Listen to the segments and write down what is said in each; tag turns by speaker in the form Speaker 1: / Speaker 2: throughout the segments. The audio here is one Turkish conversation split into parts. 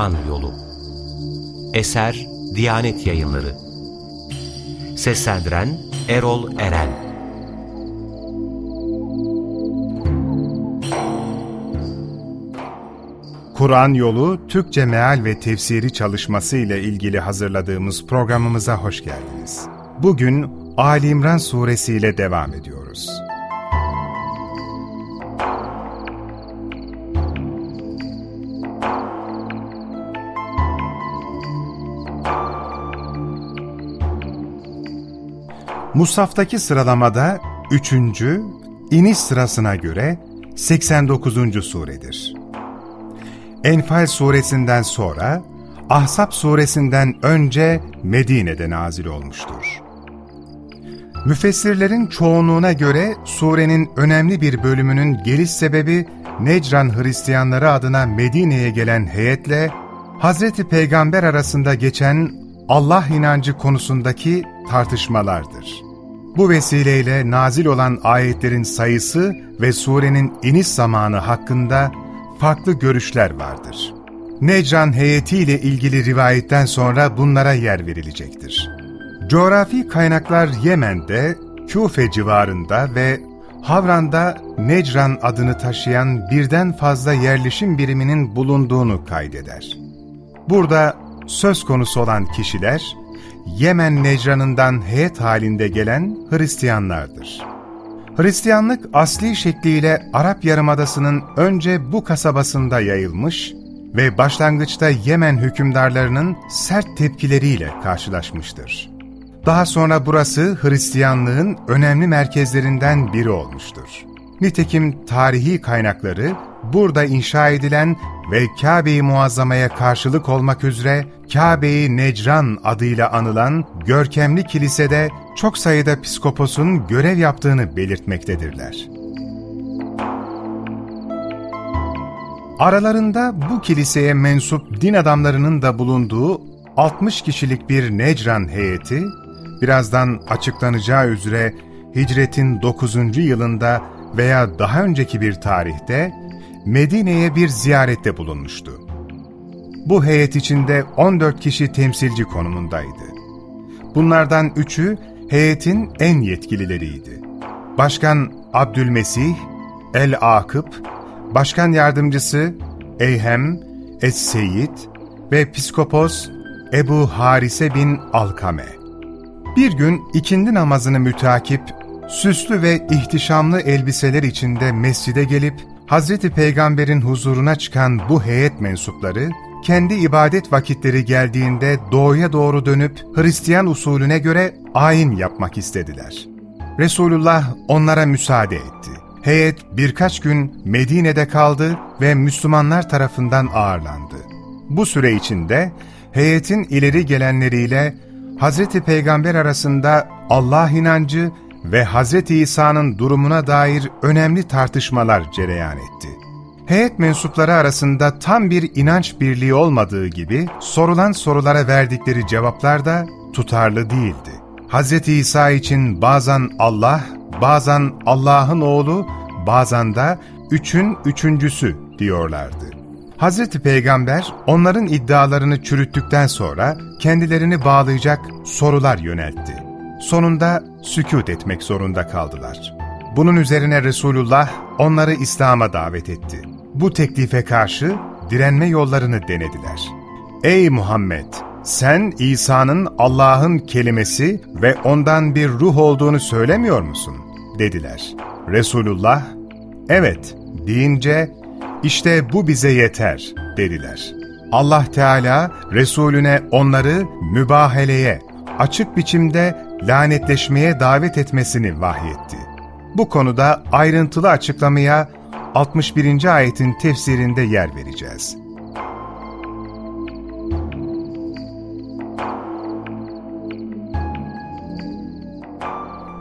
Speaker 1: Kur'an Yolu Eser Diyanet Yayınları Seslendiren Erol Eren
Speaker 2: Kur'an Yolu Türkçe Meal ve Tefsiri çalışması ile ilgili hazırladığımız programımıza hoş geldiniz. Bugün Ali İmran Suresi ile devam ediyoruz. Musaftaki sıralamada 3. iniş sırasına göre 89. suredir. Enfal suresinden sonra Ahzab suresinden önce Medine'de nazil olmuştur. Müfessirlerin çoğunluğuna göre surenin önemli bir bölümünün geliş sebebi Necran Hristiyanları adına Medine'ye gelen heyetle Hazreti Peygamber arasında geçen Allah inancı konusundaki tartışmalardır. Bu vesileyle nazil olan ayetlerin sayısı ve surenin iniş zamanı hakkında farklı görüşler vardır. Necran heyetiyle ilgili rivayetten sonra bunlara yer verilecektir. Coğrafi kaynaklar Yemen'de, Küfe civarında ve Havran'da Necran adını taşıyan birden fazla yerleşim biriminin bulunduğunu kaydeder. Burada söz konusu olan kişiler, Yemen Necran'ından heyet halinde gelen Hristiyanlardır. Hristiyanlık asli şekliyle Arap Yarımadası'nın önce bu kasabasında yayılmış ve başlangıçta Yemen hükümdarlarının sert tepkileriyle karşılaşmıştır. Daha sonra burası Hristiyanlığın önemli merkezlerinden biri olmuştur. Nitekim tarihi kaynakları burada inşa edilen ve Kabe-i Muazzama'ya karşılık olmak üzere Kabe-i Necran adıyla anılan görkemli kilisede çok sayıda piskoposun görev yaptığını belirtmektedirler. Aralarında bu kiliseye mensup din adamlarının da bulunduğu 60 kişilik bir Necran heyeti, birazdan açıklanacağı üzere hicretin 9. yılında veya daha önceki bir tarihte Medine'ye bir ziyarette bulunmuştu. Bu heyet içinde 14 kişi temsilci konumundaydı. Bunlardan üçü heyetin en yetkilileriydi. Başkan Abdülmesih, El-Akıp, Başkan Yardımcısı Eyhem, Es-Seyyid ve Piskopos Ebu Harise bin Alkame. Bir gün ikindi namazını mütakip, süslü ve ihtişamlı elbiseler içinde mescide gelip Hazreti Peygamber'in huzuruna çıkan bu heyet mensupları, kendi ibadet vakitleri geldiğinde doğuya doğru dönüp Hristiyan usulüne göre ayin yapmak istediler. Resulullah onlara müsaade etti. Heyet birkaç gün Medine'de kaldı ve Müslümanlar tarafından ağırlandı. Bu süre içinde heyetin ileri gelenleriyle Hazreti Peygamber arasında Allah inancı ve Hz. İsa'nın durumuna dair önemli tartışmalar cereyan etti. Heyet mensupları arasında tam bir inanç birliği olmadığı gibi sorulan sorulara verdikleri cevaplar da tutarlı değildi. Hz. İsa için bazen Allah, bazen Allah'ın oğlu, bazen de üçün üçüncüsü diyorlardı. Hz. Peygamber onların iddialarını çürüttükten sonra kendilerini bağlayacak sorular yöneltti. Sonunda sükut etmek zorunda kaldılar. Bunun üzerine Resulullah onları İslam'a davet etti. Bu teklife karşı direnme yollarını denediler. Ey Muhammed! Sen İsa'nın Allah'ın kelimesi ve ondan bir ruh olduğunu söylemiyor musun? dediler. Resulullah, evet deyince, işte bu bize yeter dediler. Allah Teala Resulüne onları mübaheleye, açık biçimde lanetleşmeye davet etmesini vahyetti. Bu konuda ayrıntılı açıklamaya 61. ayetin tefsirinde yer vereceğiz.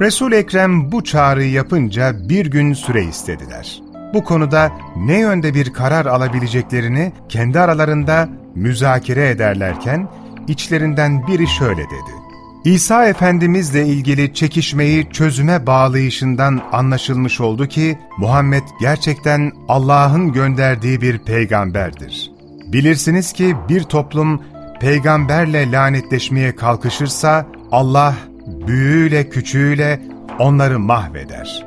Speaker 2: Resul Ekrem bu çağrıyı yapınca bir gün süre istediler. Bu konuda ne yönde bir karar alabileceklerini kendi aralarında müzakere ederlerken içlerinden biri şöyle dedi. İsa Efendimizle ilgili çekişmeyi çözüme bağlayışından anlaşılmış oldu ki Muhammed gerçekten Allah'ın gönderdiği bir peygamberdir. Bilirsiniz ki bir toplum peygamberle lanetleşmeye kalkışırsa Allah büyüğüyle küçüğüyle onları mahveder.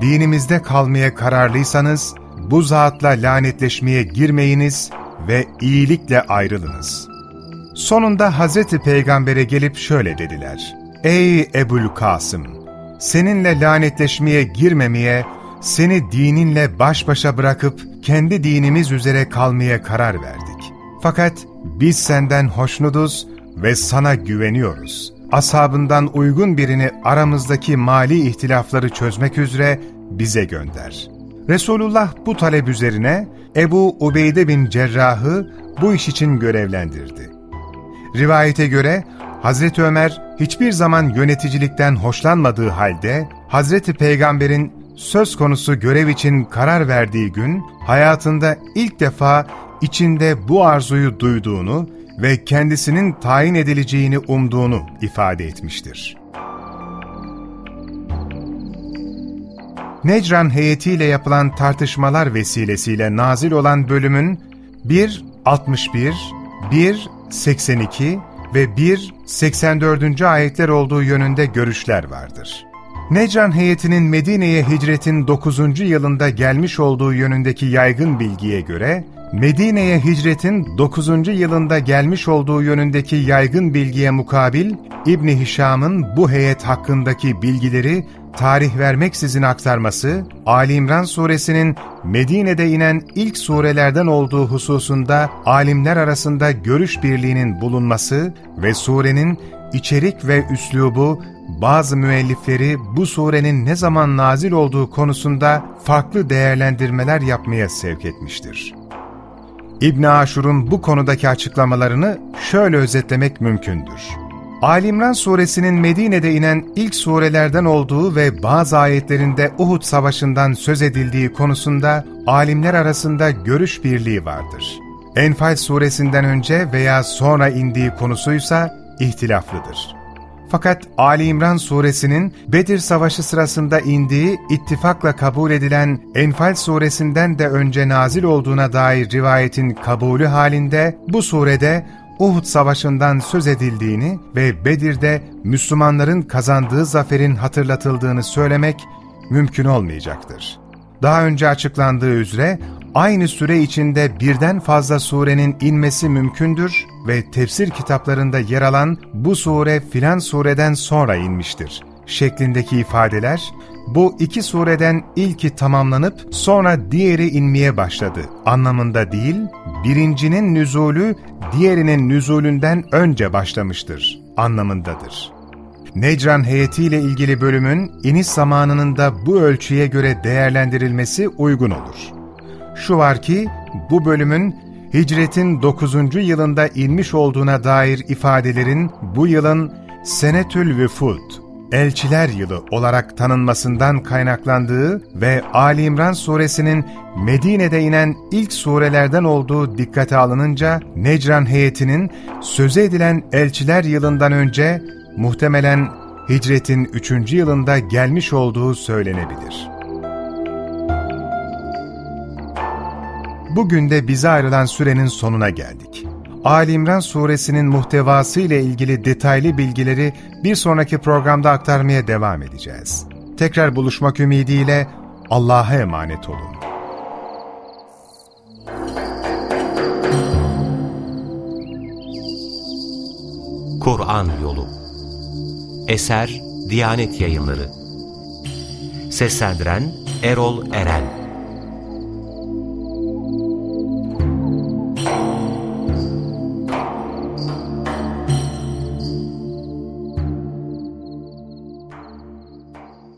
Speaker 2: Dinimizde kalmaya kararlıysanız bu zatla lanetleşmeye girmeyiniz ve iyilikle ayrılınız. Sonunda Hazreti Peygamber'e gelip şöyle dediler. Ey Ebul Kasım! Seninle lanetleşmeye girmemeye, seni dininle baş başa bırakıp kendi dinimiz üzere kalmaya karar verdik. Fakat biz senden hoşnuduz ve sana güveniyoruz. Asabından uygun birini aramızdaki mali ihtilafları çözmek üzere bize gönder. Resulullah bu talep üzerine Ebu Ubeyde bin Cerrah'ı bu iş için görevlendirdi. Rivayete göre Hazreti Ömer hiçbir zaman yöneticilikten hoşlanmadığı halde Hazreti Peygamber'in söz konusu görev için karar verdiği gün hayatında ilk defa içinde bu arzuyu duyduğunu ve kendisinin tayin edileceğini umduğunu ifade etmiştir. Necran heyetiyle yapılan tartışmalar vesilesiyle nazil olan bölümün 1, 61, 1, 82 ve 1, 84. ayetler olduğu yönünde görüşler vardır. Necran heyetinin Medine'ye hicretin 9. yılında gelmiş olduğu yönündeki yaygın bilgiye göre, Medine'ye hicretin 9. yılında gelmiş olduğu yönündeki yaygın bilgiye mukabil, İbni Hişam'ın bu heyet hakkındaki bilgileri tarih vermeksizin aktarması, Ali İmran suresinin Medine'de inen ilk surelerden olduğu hususunda alimler arasında görüş birliğinin bulunması ve surenin içerik ve üslubu bazı müellifleri bu surenin ne zaman nazil olduğu konusunda farklı değerlendirmeler yapmaya sevk etmiştir. İbn Aşur'un bu konudaki açıklamalarını şöyle özetlemek mümkündür. Alimran suresinin Medine'de inen ilk surelerden olduğu ve bazı ayetlerinde Uhud savaşından söz edildiği konusunda alimler arasında görüş birliği vardır. Enfal suresinden önce veya sonra indiği konusuysa ihtilaflıdır. Fakat Ali İmran suresinin Bedir Savaşı sırasında indiği ittifakla kabul edilen Enfal suresinden de önce nazil olduğuna dair rivayetin kabulü halinde bu surede Uhud Savaşı'ndan söz edildiğini ve Bedir'de Müslümanların kazandığı zaferin hatırlatıldığını söylemek mümkün olmayacaktır. Daha önce açıklandığı üzere aynı süre içinde birden fazla surenin inmesi mümkündür ve tefsir kitaplarında yer alan bu sure filan sureden sonra inmiştir şeklindeki ifadeler, bu iki sureden ilki tamamlanıp sonra diğeri inmeye başladı anlamında değil, birincinin nüzulü diğerinin nüzulünden önce başlamıştır anlamındadır. Necran heyetiyle ilgili bölümün iniş zamanının da bu ölçüye göre değerlendirilmesi uygun olur. Şu var ki bu bölümün hicretin 9. yılında inmiş olduğuna dair ifadelerin bu yılın Senetül Vüfud, Elçiler Yılı olarak tanınmasından kaynaklandığı ve Ali İmran suresinin Medine'de inen ilk surelerden olduğu dikkate alınınca Necran heyetinin söze edilen Elçiler Yılından önce muhtemelen hicretin 3. yılında gelmiş olduğu söylenebilir. Bugün de bize ayrılan sürenin sonuna geldik. Ali İmran suresinin muhtevası ile ilgili detaylı bilgileri bir sonraki programda aktarmaya devam edeceğiz. Tekrar buluşmak ümidiyle Allah'a emanet olun.
Speaker 1: Kur'an Yolu Eser Diyanet Yayınları Seslendiren Erol Eren